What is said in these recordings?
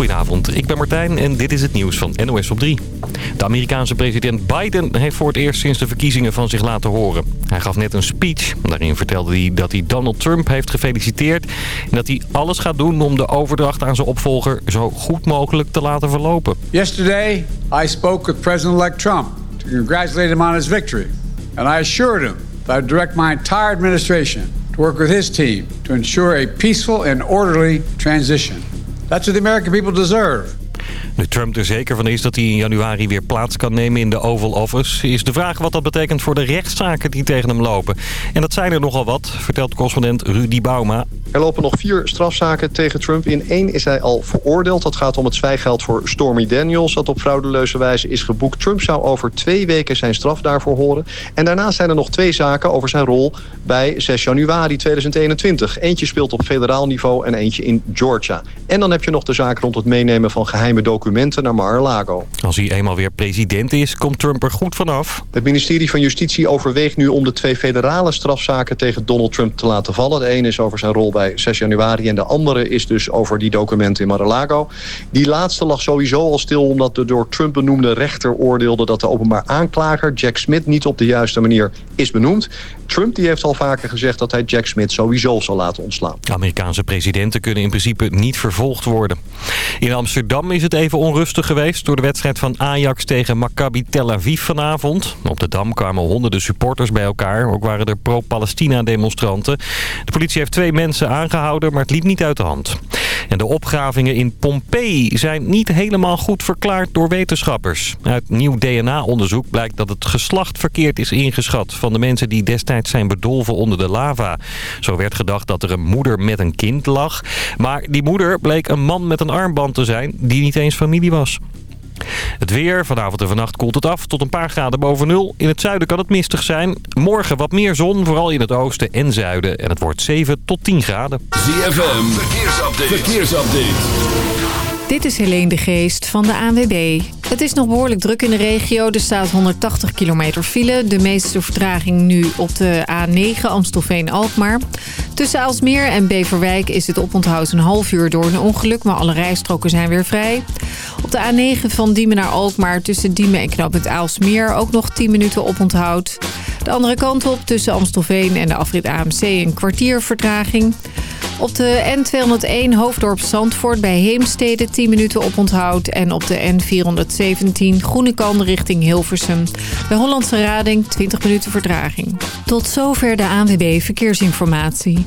Goedenavond, ik ben Martijn en dit is het nieuws van NOS op 3. De Amerikaanse president Biden heeft voor het eerst sinds de verkiezingen van zich laten horen. Hij gaf net een speech. Daarin vertelde hij dat hij Donald Trump heeft gefeliciteerd... en dat hij alles gaat doen om de overdracht aan zijn opvolger zo goed mogelijk te laten verlopen. Yesterday, I spoke with President-elect Trump to congratulate him on his victory. And I assured him that I direct my entire administration to work with his team to ensure a peaceful and orderly transition. That's what the American people deserve. Nu Trump er zeker van is dat hij in januari weer plaats kan nemen in de Oval Office... is de vraag wat dat betekent voor de rechtszaken die tegen hem lopen. En dat zijn er nogal wat, vertelt correspondent Rudy Bauma. Er lopen nog vier strafzaken tegen Trump. In één is hij al veroordeeld. Dat gaat om het zwijgeld voor Stormy Daniels... dat op fraudeleuze wijze is geboekt. Trump zou over twee weken zijn straf daarvoor horen. En daarnaast zijn er nog twee zaken over zijn rol bij 6 januari 2021. Eentje speelt op federaal niveau en eentje in Georgia. En dan heb je nog de zaak rond het meenemen van geheime documenten naar Mar-a-Lago. Als hij eenmaal weer president is, komt Trump er goed vanaf. Het ministerie van Justitie overweegt nu om de twee federale strafzaken tegen Donald Trump te laten vallen. De ene is over zijn rol bij 6 januari. En de andere is dus over die documenten in Mar-a-Lago. Die laatste lag sowieso al stil omdat de door Trump benoemde rechter oordeelde... dat de openbaar aanklager Jack Smith niet op de juiste manier is benoemd. Trump die heeft al vaker gezegd dat hij Jack Smith sowieso zal laten ontslaan. Amerikaanse presidenten kunnen in principe niet vervolgd worden. In Amsterdam is het even onrustig geweest door de wedstrijd van Ajax tegen Maccabi Tel Aviv vanavond. Op de Dam kwamen honderden supporters bij elkaar. Ook waren er pro-Palestina demonstranten. De politie heeft twee mensen aangehouden, maar het liep niet uit de hand. En de opgravingen in Pompeii zijn niet helemaal goed verklaard door wetenschappers. Uit nieuw DNA-onderzoek blijkt dat het geslacht verkeerd is ingeschat van de mensen die destijds zijn bedolven onder de lava. Zo werd gedacht dat er een moeder met een kind lag. Maar die moeder bleek een man met een armband te zijn die niet eens familie was. Het weer. Vanavond en vannacht koelt het af tot een paar graden boven nul. In het zuiden kan het mistig zijn. Morgen wat meer zon, vooral in het oosten en zuiden. En het wordt 7 tot 10 graden. ZFM. Verkeersupdate. Verkeersupdate. Dit is Helene de Geest van de ANWB. Het is nog behoorlijk druk in de regio. Er staat 180 kilometer file. De meeste vertraging nu op de A9 Amstelveen-Alkmaar. Tussen Aalsmeer en Beverwijk is het oponthoud een half uur door een ongeluk... maar alle rijstroken zijn weer vrij. Op de A9 van Diemen naar Alkmaar tussen Diemen en het Aalsmeer... ook nog 10 minuten oponthoud. De andere kant op tussen Amstelveen en de afrit AMC een kwartier vertraging... Op de N201 Hoofddorp Zandvoort bij Heemstede 10 minuten op onthoud. En op de N417 Groenekan richting Hilversum. Bij Hollandse Rading 20 minuten vertraging. Tot zover de ANWB Verkeersinformatie.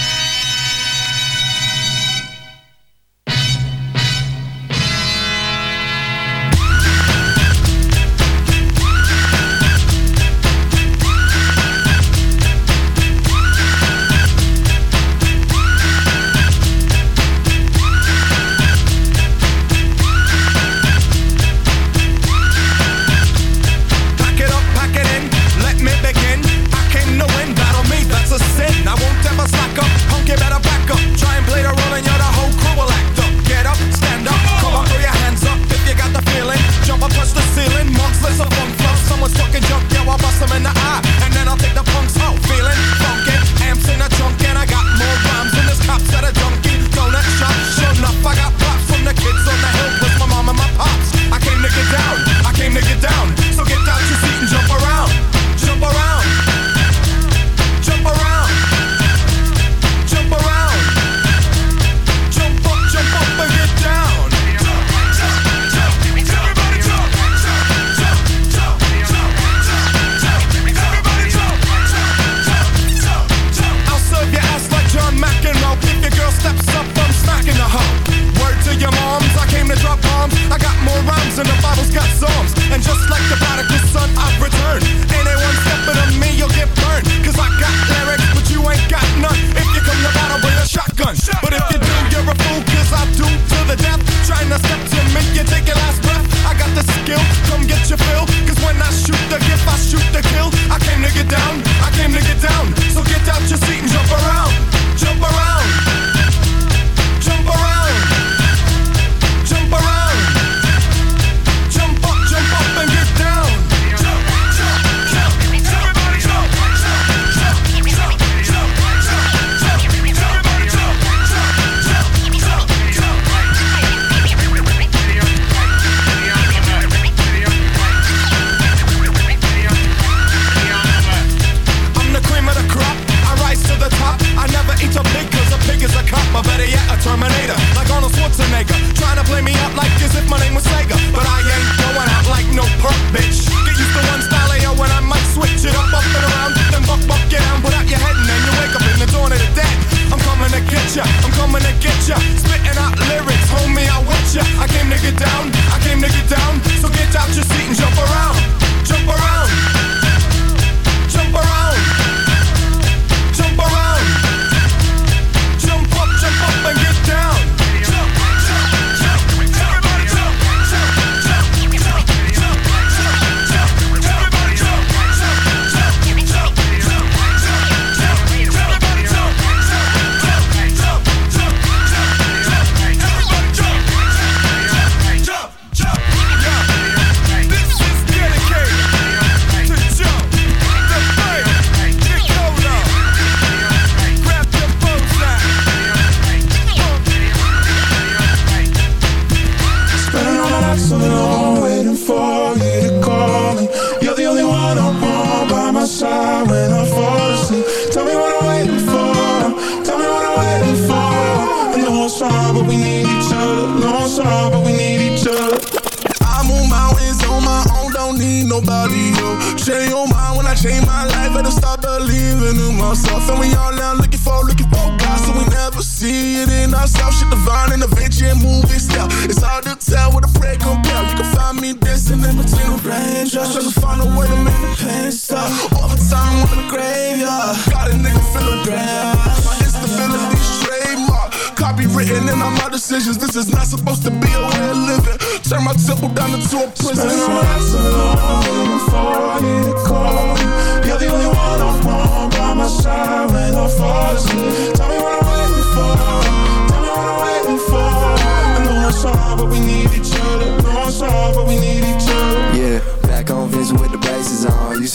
I punch the ceiling, monks, let's a funk flow. Someone's talking junk, yo, I bust them in the eye. And then I'll take the punks out, feeling funky. Amps in a trunk, and I got more rhymes than this cops at a junk. ya, I'm coming to get ya. Spitting out lyrics, homie, I with ya. I came to get down, I came to get down.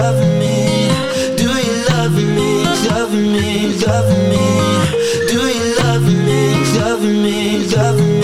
love me, love me.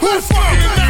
Let's. Who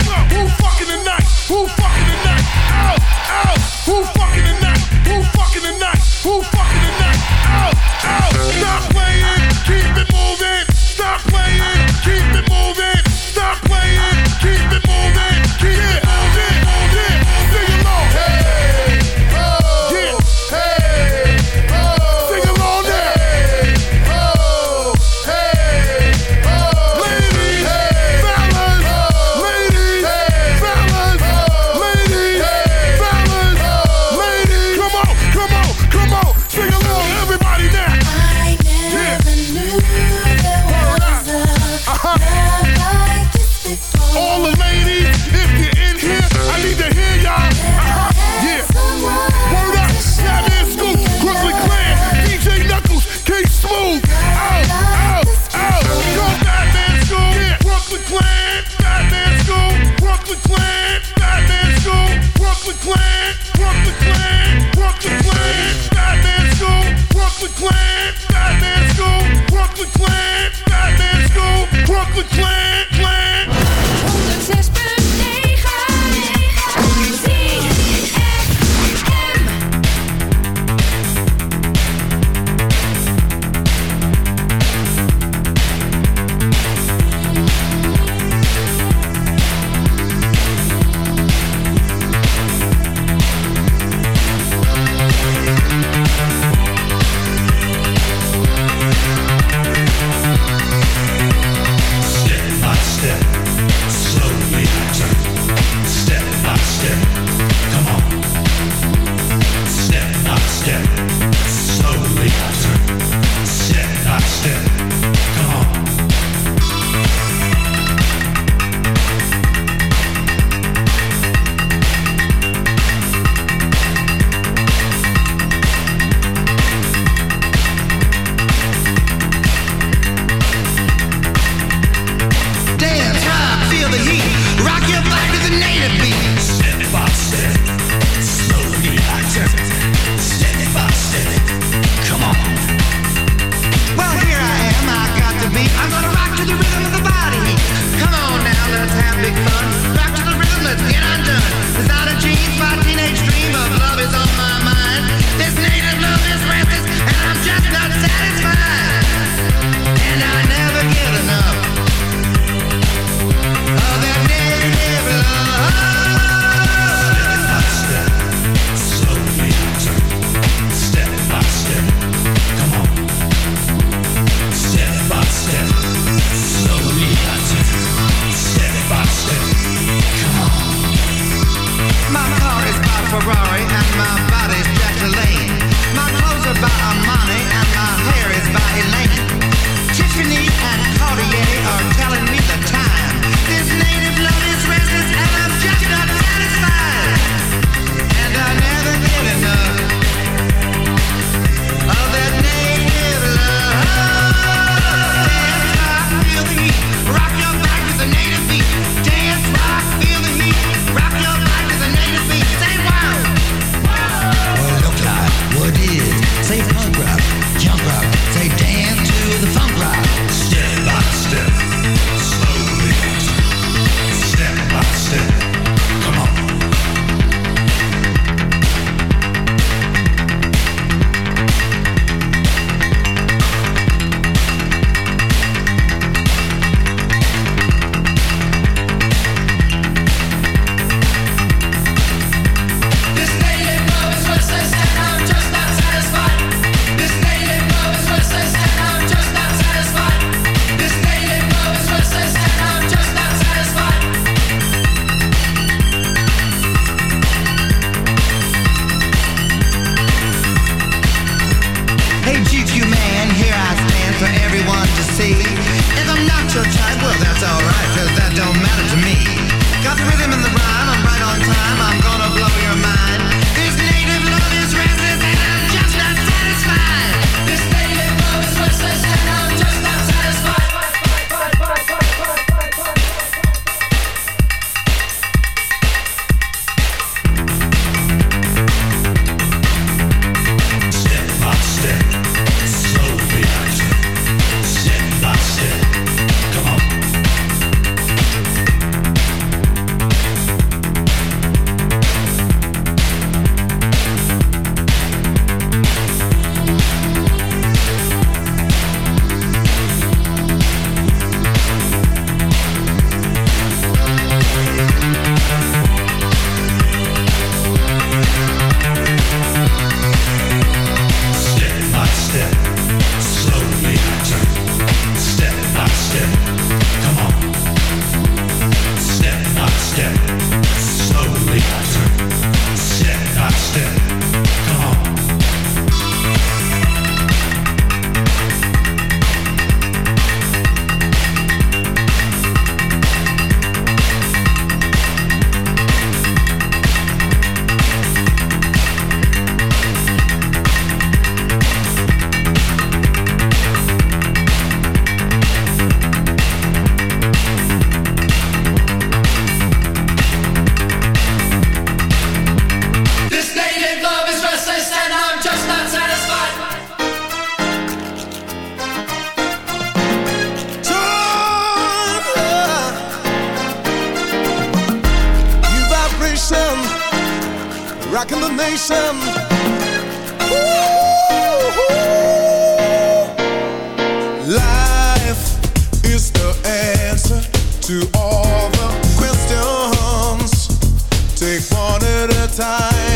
time.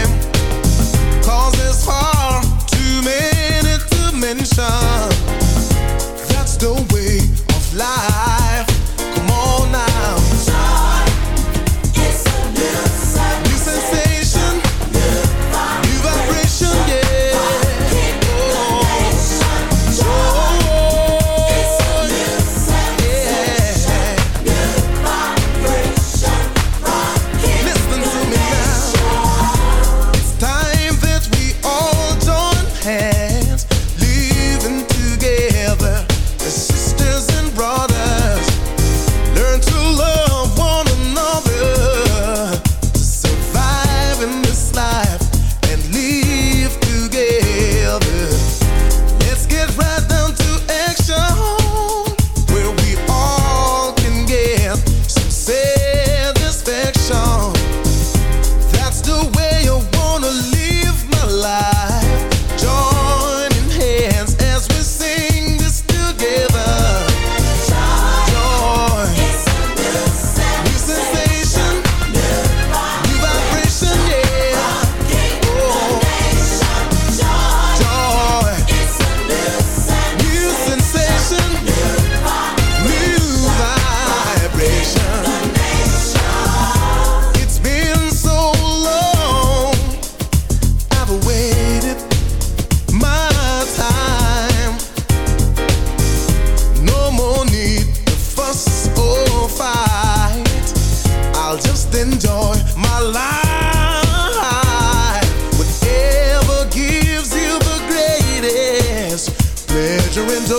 pleasure and joy.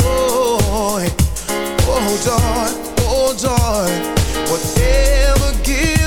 Oh joy, oh joy, whatever gives.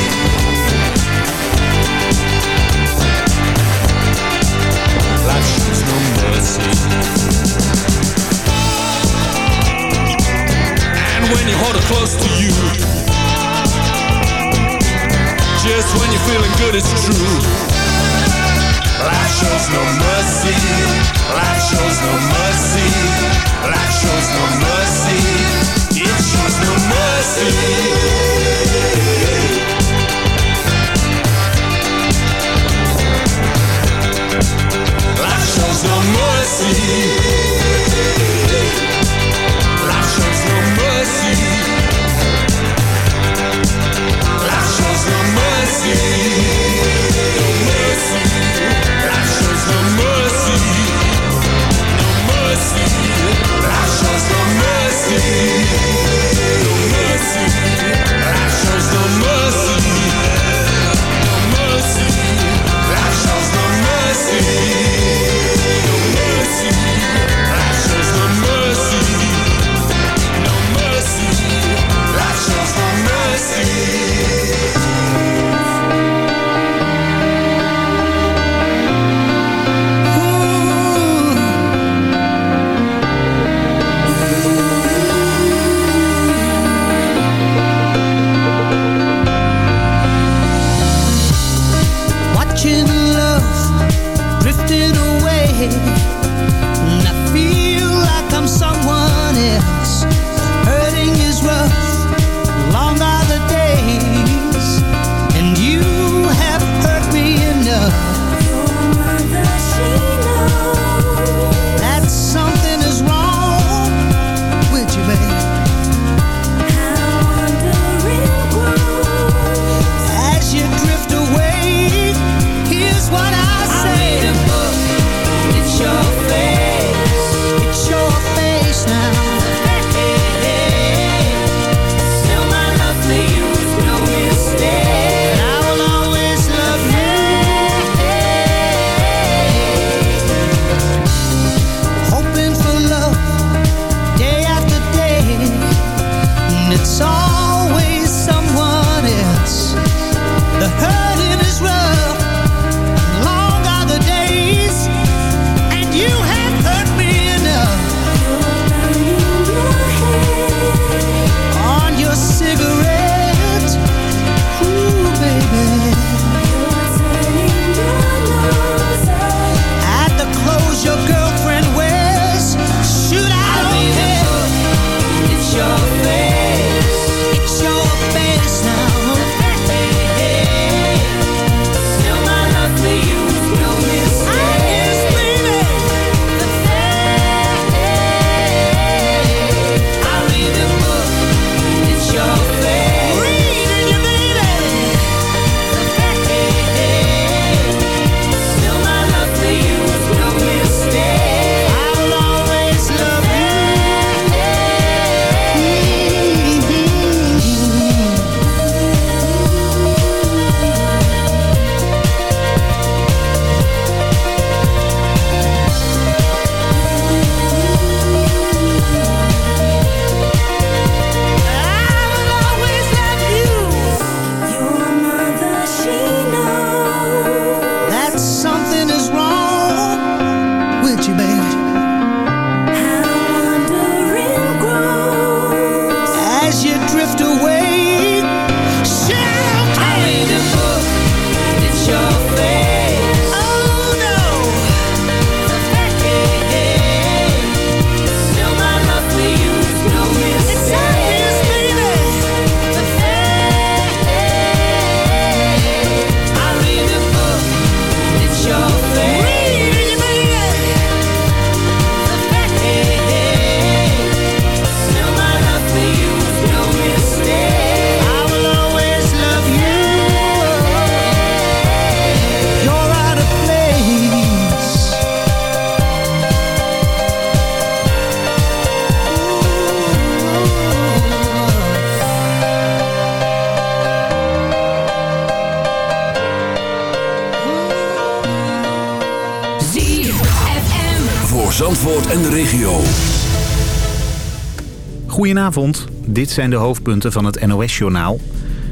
Goedenavond, dit zijn de hoofdpunten van het NOS-journaal.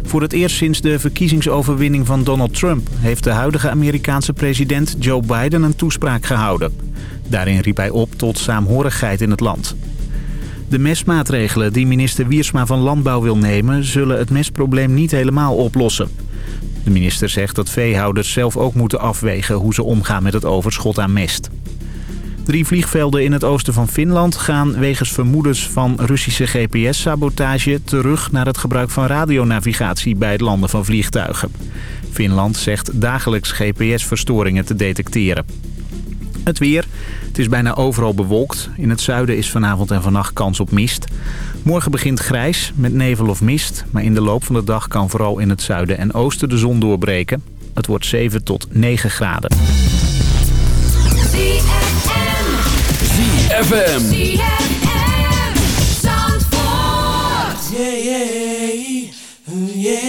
Voor het eerst sinds de verkiezingsoverwinning van Donald Trump... heeft de huidige Amerikaanse president Joe Biden een toespraak gehouden. Daarin riep hij op tot saamhorigheid in het land. De mesmaatregelen die minister Wiersma van Landbouw wil nemen... zullen het mestprobleem niet helemaal oplossen. De minister zegt dat veehouders zelf ook moeten afwegen... hoe ze omgaan met het overschot aan mest. Drie vliegvelden in het oosten van Finland gaan wegens vermoedens van Russische GPS-sabotage terug naar het gebruik van radionavigatie bij het landen van vliegtuigen. Finland zegt dagelijks GPS-verstoringen te detecteren. Het weer. Het is bijna overal bewolkt. In het zuiden is vanavond en vannacht kans op mist. Morgen begint grijs met nevel of mist. Maar in de loop van de dag kan vooral in het zuiden en oosten de zon doorbreken. Het wordt 7 tot 9 graden. ZFM. Yeah, yeah, yeah.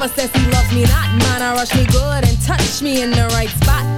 Never says he loves me not. Mine, I rush me good and touch me in the right spot.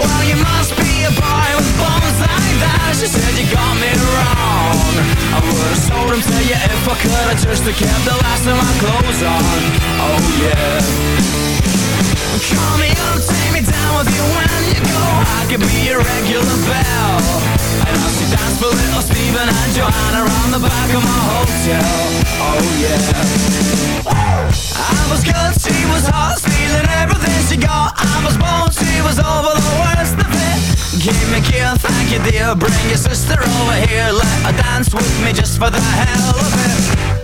Well, you must be a boy with bones like that. She said you got me wrong. I would've him to you if I could. I just kept the last of my clothes on. Oh yeah. Call me up, take me down with you when you go. I could be regular. And I'll see dance for little and Joanna around the back of my hotel. Oh yeah. I was good, she was hot, stealing everything she got. I was bold, she was over the worst of it. Give me a kill, thank you dear. Bring your sister over here, let her dance with me just for the hell of it.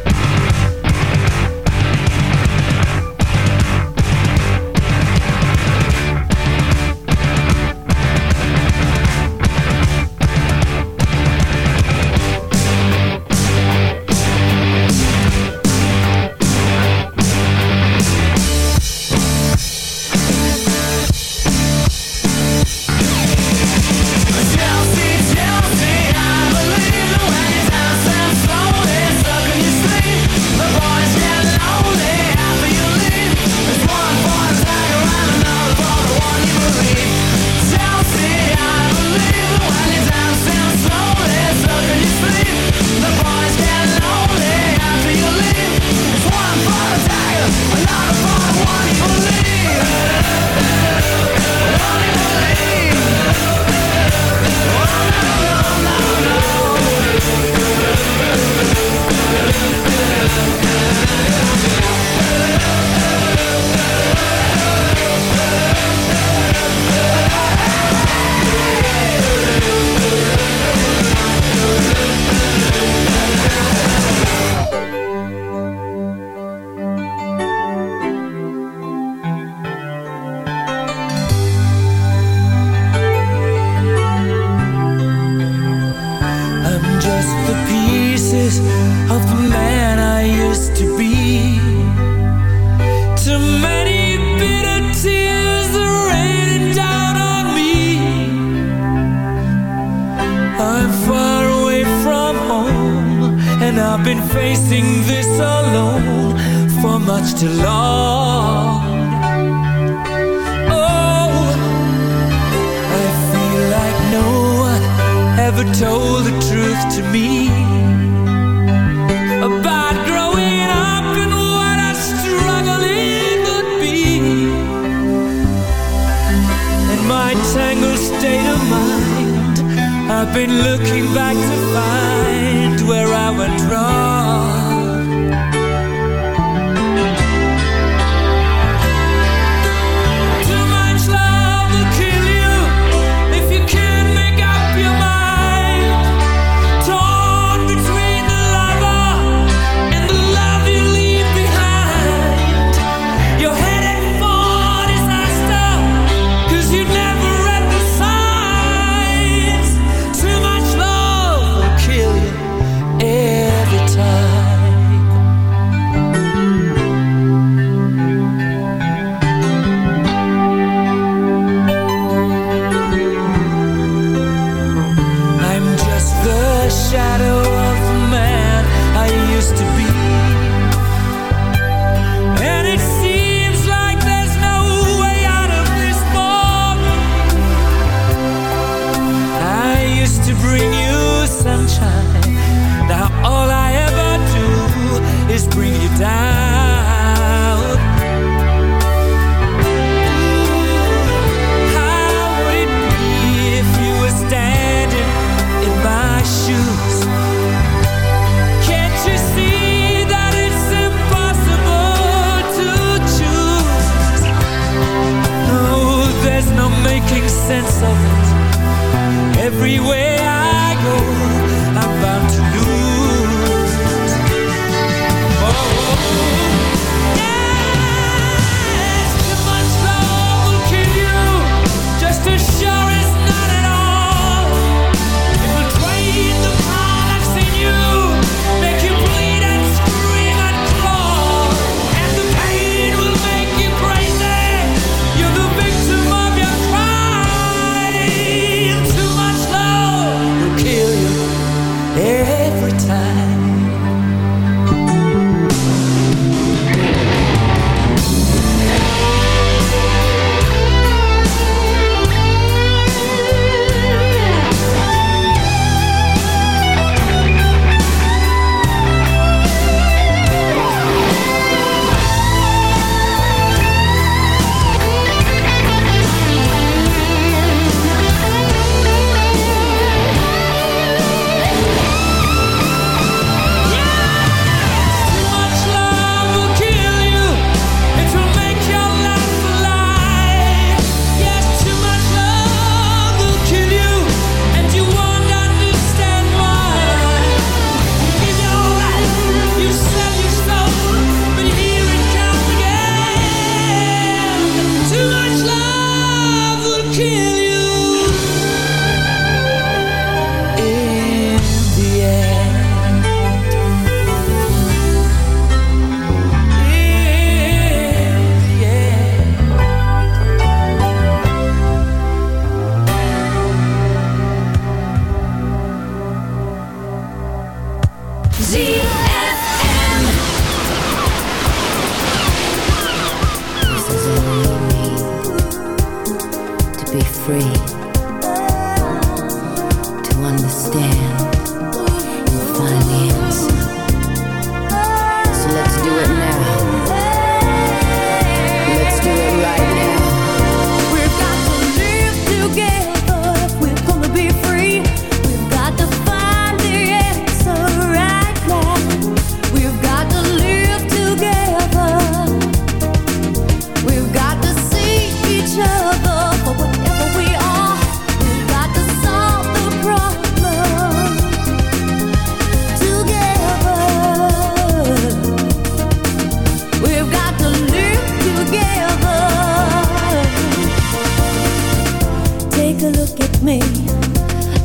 Take a look at me.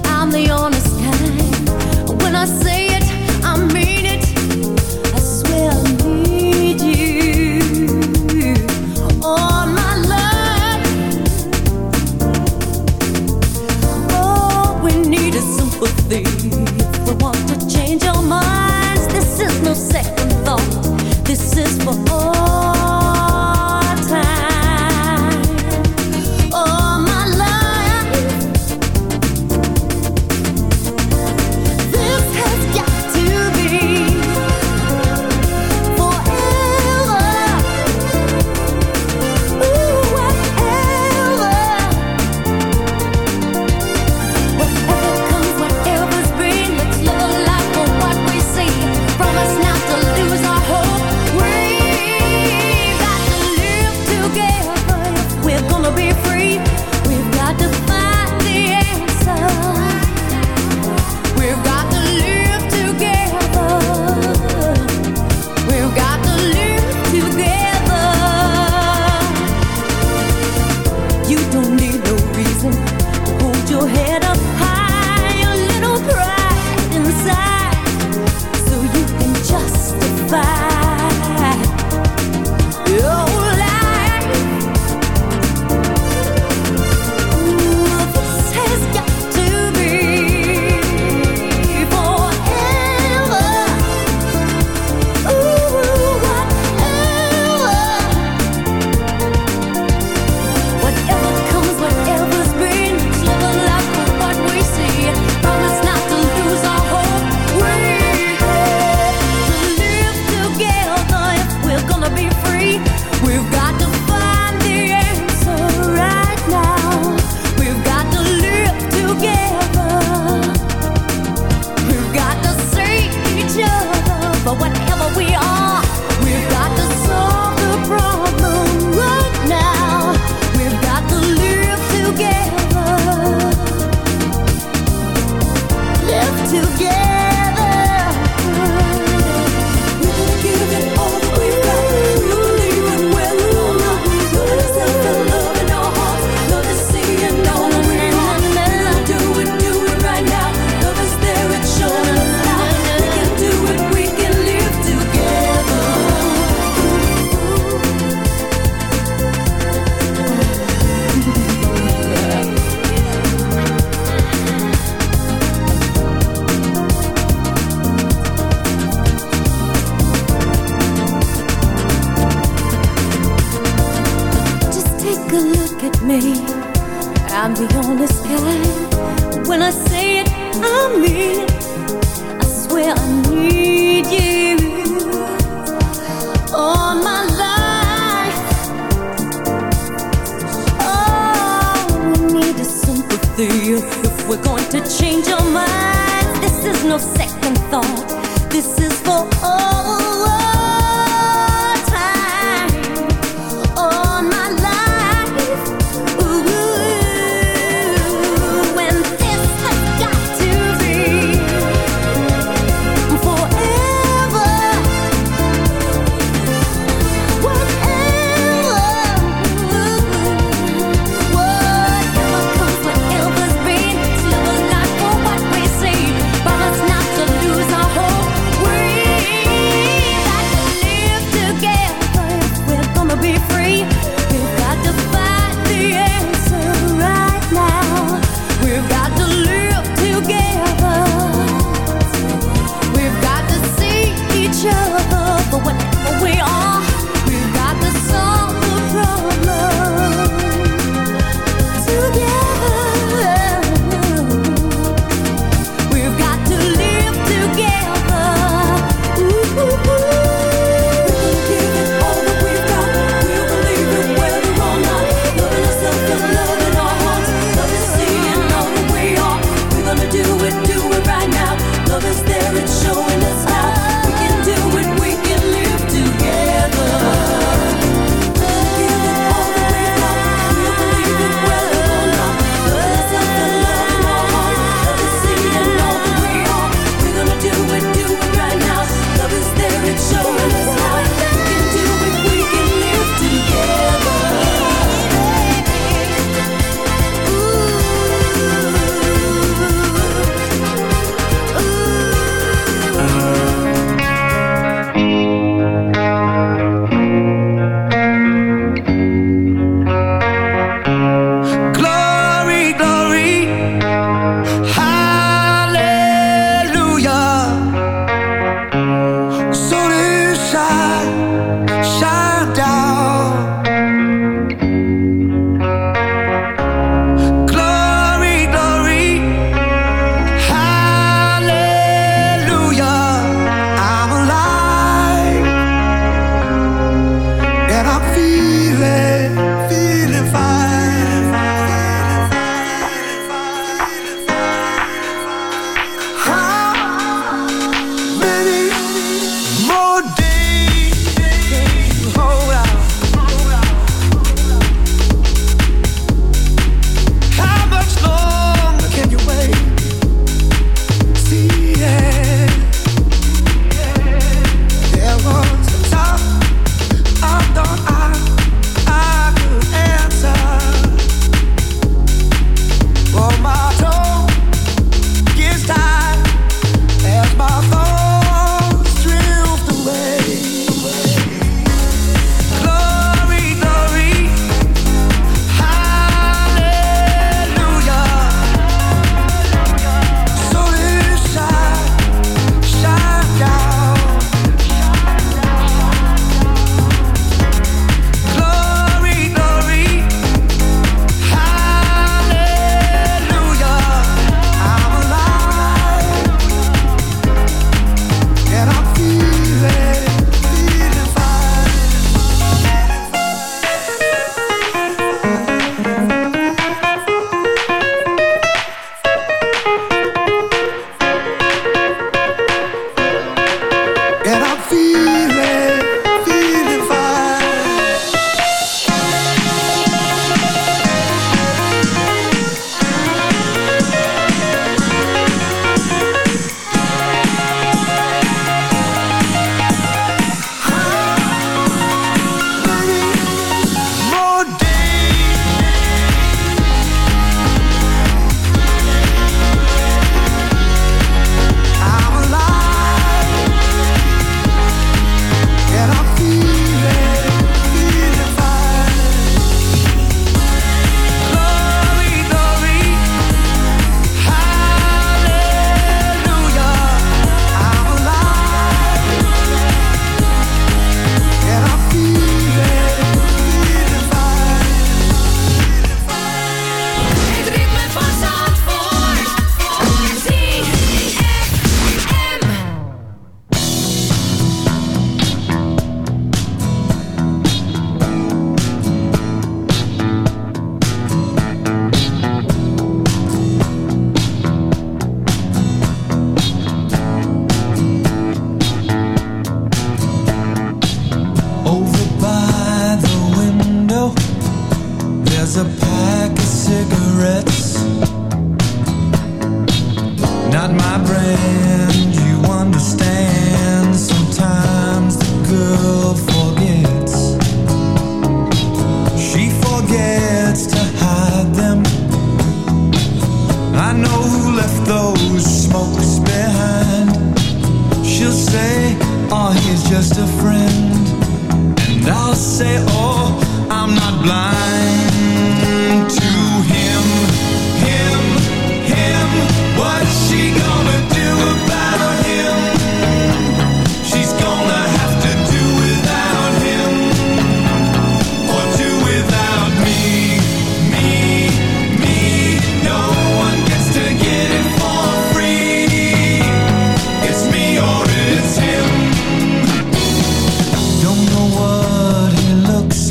I'm the honest kind. When I say it, I mean it. I swear I need you. All my love. All oh, we need is sympathy. If we want to change our minds, this is no second thought. This is for all.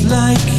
Like.